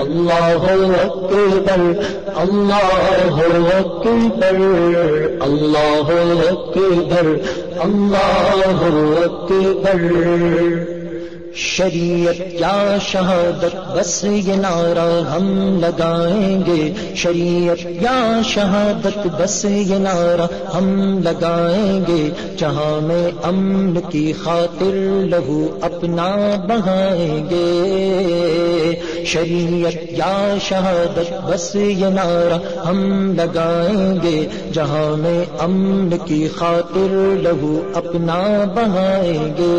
اللہ اکبر اللہ اکبر اللہ اکبر اللہ اکبر شریعت کیا شہادت، بس یہ نعرہ ہم لگائیں گے۔ شریعت یا شہادت، بس یہ نعرہ ہم لگائیں گے۔ جہاں میں امن کی خاطر لہو اپنا بہائیں گے۔ شریعت یا شہادت، بس یہ نعرہ ہم لگائیں گے۔ جہاں میں امن کی خاطر لہو اپنا بہائیں گے۔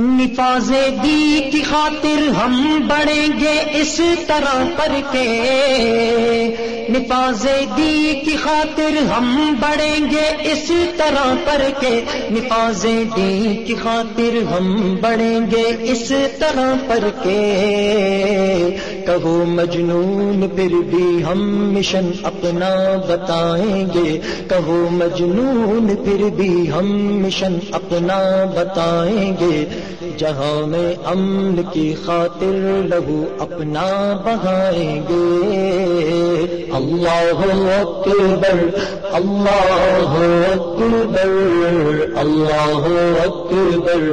نفاذ دی کی خاطر ہم بڑھیں گے اس طرح پر کے۔ نفاذ دی کی خاطر ہم بڑھیں گے اس طرح پر کے۔ نفاذ دی کی خاطر ہم بڑھیں گے اس طرح پر کے۔ کہو مجنون پھر بھی ہم مشن اپنا بتائیں گے۔ کہو مجنون پھر بھی ہم مشن اپنا بتائیں گے۔ جہاں میں امن کی خاطر لہو اپنا بہائیں گے۔ اللہ اکبر اللہ اکبر اللہ اکبر۔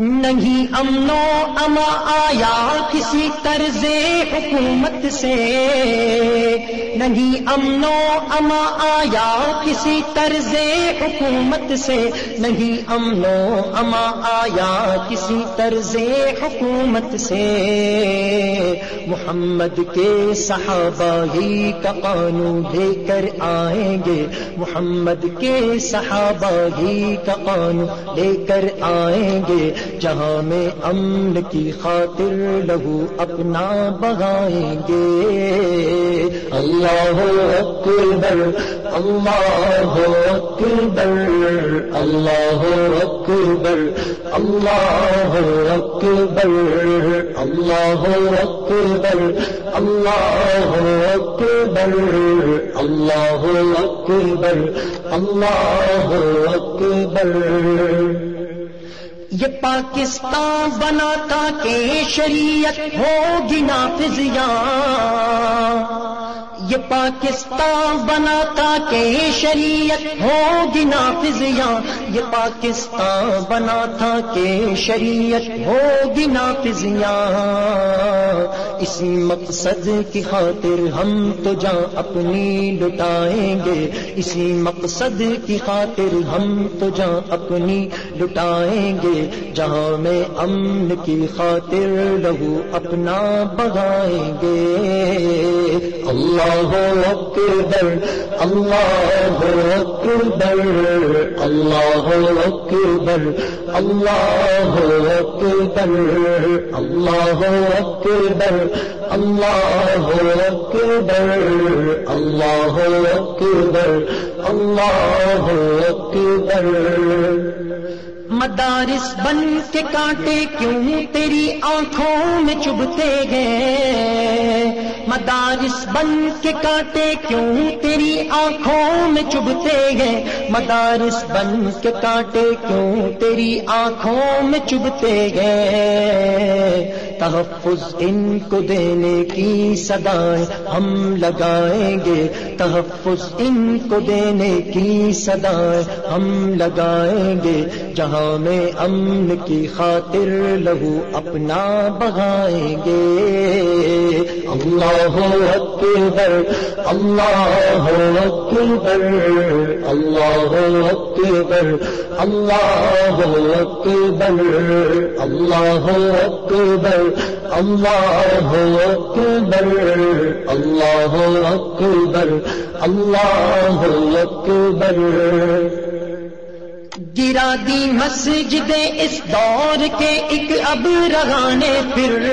نہیں امن و اما آیا کسی طرز حکومت سے نہیں امن و اما آیا کسی طرز حکومت سے نہیں امن و اما آیا کسی طرز حکومت سے محمد کے صحابہ ہی کا قانون لے کر آئیں گے۔ محمد کے صحابہ ہی کا قانون لے کر آئیں گے۔ جہاں میں امن کی خاطر لہو اپنا بغائیں گے۔ اللہ اکبر۔ اللہ اکبر اللہ اکبر اللہ اکبر اللہ اکبر اللہ اکبر اللہ اکبر اللہ اکبر۔ یہ پاکستان بناتا کہ شریعت ہوگی نافذیاں یہ پاکستان بناتا کہ شریعت ہوگی نافذیاں یہ پاکستان بناتا کہ شریعت ہوگی نافذیاں اسی مقصد کی خاطر ہم تو جان اپنی لٹائیں گے اسی مقصد کی خاطر ہم تو جان اپنی لٹائیں گے، جہاں میں امن کی خاطر لہو اپنا بگائیں گے۔ اللہ اکبر اللہ اکبر اللہ اکبر اللہ اکبر اللہ اکبر اللہ اکبر اللہ اکبر اللہ اکبر۔ مدارس بن کے کانٹے کیوں تیری آنکھوں میں چبھتے گئے؟ مدارس بن کے کانٹے کیوں تیری آنکھوں میں چبھتے گئے؟ مدارس بن کے کانٹے کیوں تیری آنکھوں میں چبھتے گئے؟ تحفظ ان کو دینے کی صدائیں ہم لگائیں گے۔ تحفظ ان کو دینے کی صدائیں ہم لگائیں گے۔ جہاں جہاں میں امن کی خاطر لہو اپنا بہائیں گے۔ اللہ اکبر اللہ اکبر اللہ اکبر اللہ اکبر اللہ اکبر اللہ اکبر اللہ اکبر اللہ اکبر۔ گرا دی مسجد اس دور کے ایک اب رہانے پھر۔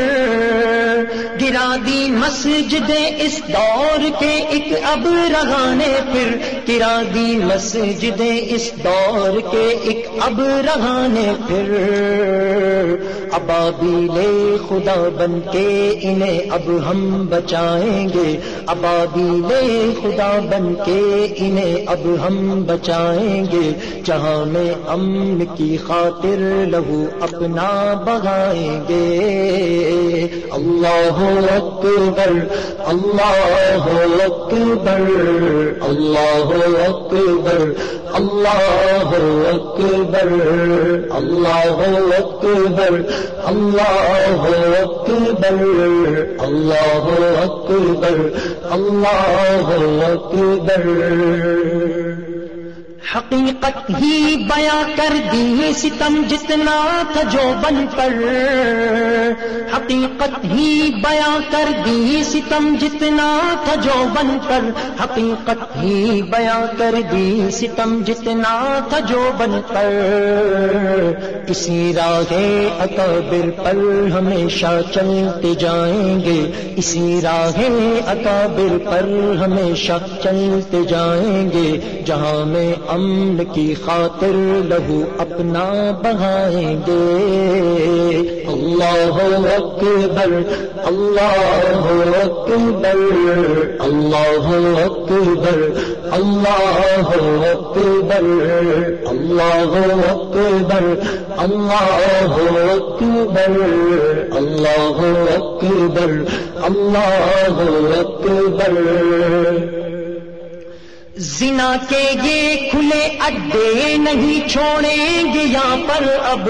گرا دی مسجد اس دور کے ایک اب رہانے پھر۔ گرا دی مسجد اس دور کے ایک اب رہانے پھر۔ ابابیلے خدا بن کے انہیں اب ہم بچائیں گے۔ ابابیلے خدا بن کے انہیں اب ہم بچائیں گے۔ جہاں میں امن کی خاطر لہو اپنا بگائیں گے۔ اللہ اکبر اللہ اکبر اللہ اکبر اللہ اکبر اللہ اکبر اللہ اکبر اللہ اکبر اللہ اکبر۔ حقیقت ہی بیاں کر دی ستم جتنا تھا جو بن پر۔ حقیقت ہی بیاں کر دی ستم جتنا تھا جو بن پر۔ حقیقت ہی بیاں کر دی ستم جتنا تھا جو بن پر۔ اسی راہ اکابر پر ہمیشہ چلتے جائیں گے۔ اسی راہ اکابر پر ہمیشہ چلتے جائیں گے۔ جہاں میں امن کی خاطر لہو اپنا بہائیں گے۔ اللہ اکبر اللہ اکبر اللہ اکبر اللہ اکبر اللہ اکبر اللہ اکبر اللہ اکبر اللہ اکبر۔ زنا کے یہ کھلے اڈے نہیں چھوڑیں گے یہاں پر اب۔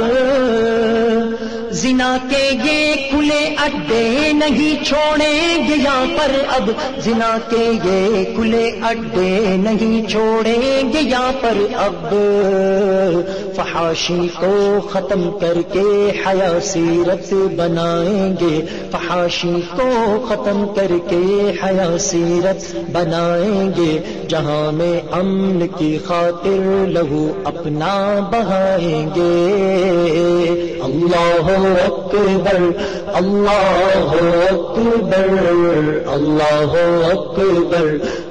زنا کے یہ کھلے اڈے نہیں چھوڑیں گے یہاں پر اب۔ زنا کے یہ کھلے اڈے نہیں چھوڑیں گے یہاں پر اب۔ فحاشی کو ختم کر کے حیا سیرت بنائیں گے۔ فحاشی کو ختم کر کے حیا سیرت بنائیں گے۔ جہاں میں امن کی خاطر لہو اپنا بہائیں گے۔ اللہ اکبر اللہ اکبر اللہ اکبر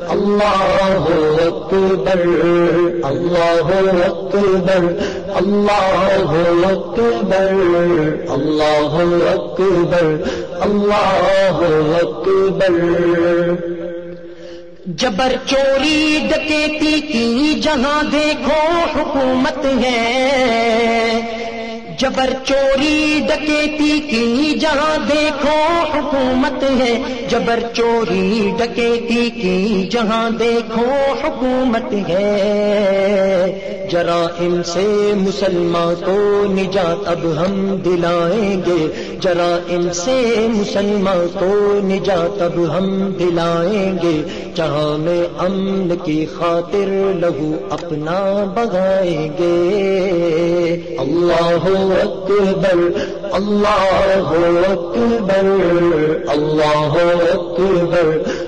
اللہ اکبر اللہ اکبر اللہ اکبر اللہ اکبر اللہ اکبر جبر چوری ڈکیتی کی جہاں دیکھو حکومت ہے۔ جبر چوری ڈکیتی کی جہاں دیکھو، حکومت ہے۔ جبر چوری ڈکیتی کی جہاں دیکھو، حکومت ہے۔ جرائم سے مسلمان کو نجات اب ہم دلائیں گے۔ جرائم سے مسلمان کو نجات اب ہم دلائیں گے۔ جہاں میں امن کی خاطر لہو اپنا بگائیں گے۔ اللہ اکبر اللہ اکبر اللہ اکبر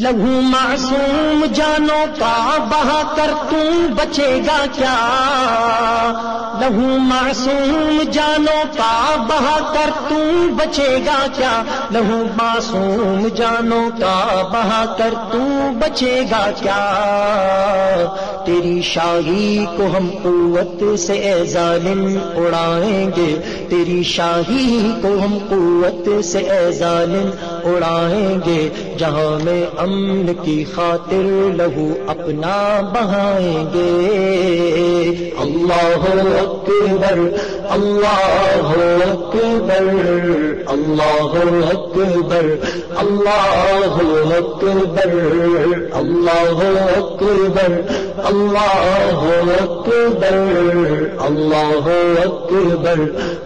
لہو معصوم جانو کا بہا کر تم بچے گا کیا؟ لہو معصوم جانو کا بہا کر تم بچے گا کیا؟ لہو معصوم جانو کا بہا کر تم بچے گا کیا؟ تیری شاہی کو ہم قوت سے اے ظالم اڑائیں گے۔ تیری شاہی کو ہم قوت سے اے ظالم اڑائیں گے، جہاں میں امن کی خاطر لہو اپنا بہائیں گے۔ اللہ اکبر اللہ اکبر اللہ اکبر اللہ اکبر اللہ اکبر اللہ اکبر اللہ اکبر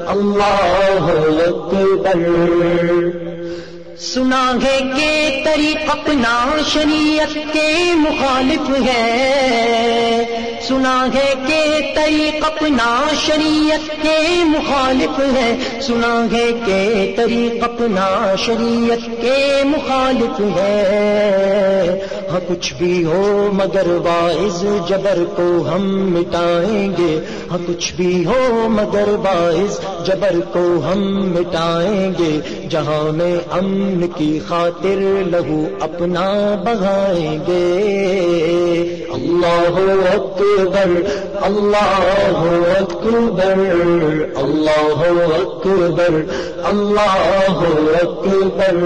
اللہ اکبر۔ سنا ہے کہ طریق اپنا شریعت کے مخالف ہے۔ سنا ہے کہ طریق اپنا شریعت کے مخالف ہے۔ سنا ہے کہ طریق اپنا شریعت کے مخالف ہے۔ ہاں کچھ بھی ہو مگر باعث جبر کو ہم مٹائیں گے۔ ہاں کچھ بھی ہو مگر باعث جبر کو ہم مٹائیں گے۔ جہاں میں امن کی خاطر لہو اپنا بغائیں گے۔ اللہ اکبر اللہ اکبر اللہ اکبر اللہ اکبر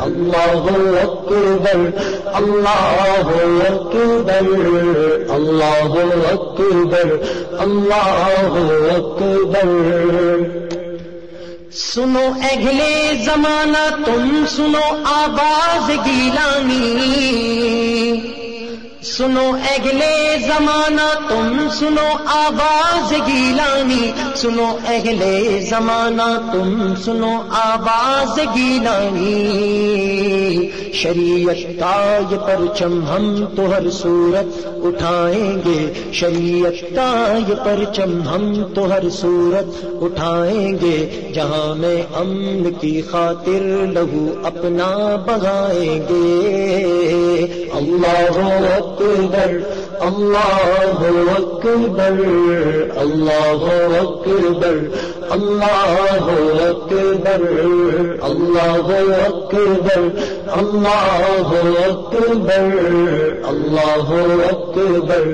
اللہ اکبر اللہ اکبر اللہ اکبر اللہ اکبر۔ سنو اگلے زمانہ، تم سنو آواز گیلانی۔ سنو اگلے زمانہ، تم سنو آواز گیلانی۔ سنو اگلے زمانہ، تم سنو آواز گیلانی۔ شریعت کا یہ پرچم ہم تو ہر صورت اٹھائیں گے۔ شریعت کا یہ پرچم ہم تو ہر صورت اٹھائیں گے۔ جہاں میں امن کی خاطر لہو اپنا بگائیں گے۔ اللہ اکبر اللہ اکبر اللہ اکبر اللہ اکبر اللہ اکبر اللہ اکبر اللہ اکبر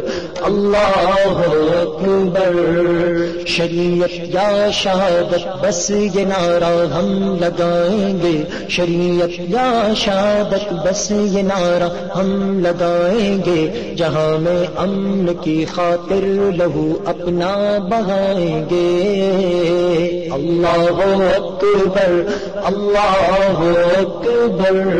اللہ اکبر شریعت یا شہادت بس یہ نعرہ ہم لگائیں گے شریعت یا شہادت بس یہ نعرہ ہم لگائیں گے جہاں میں امن کی خاطر لہو اپنا بہائیں گے اللہ اکبر اللہ اکبر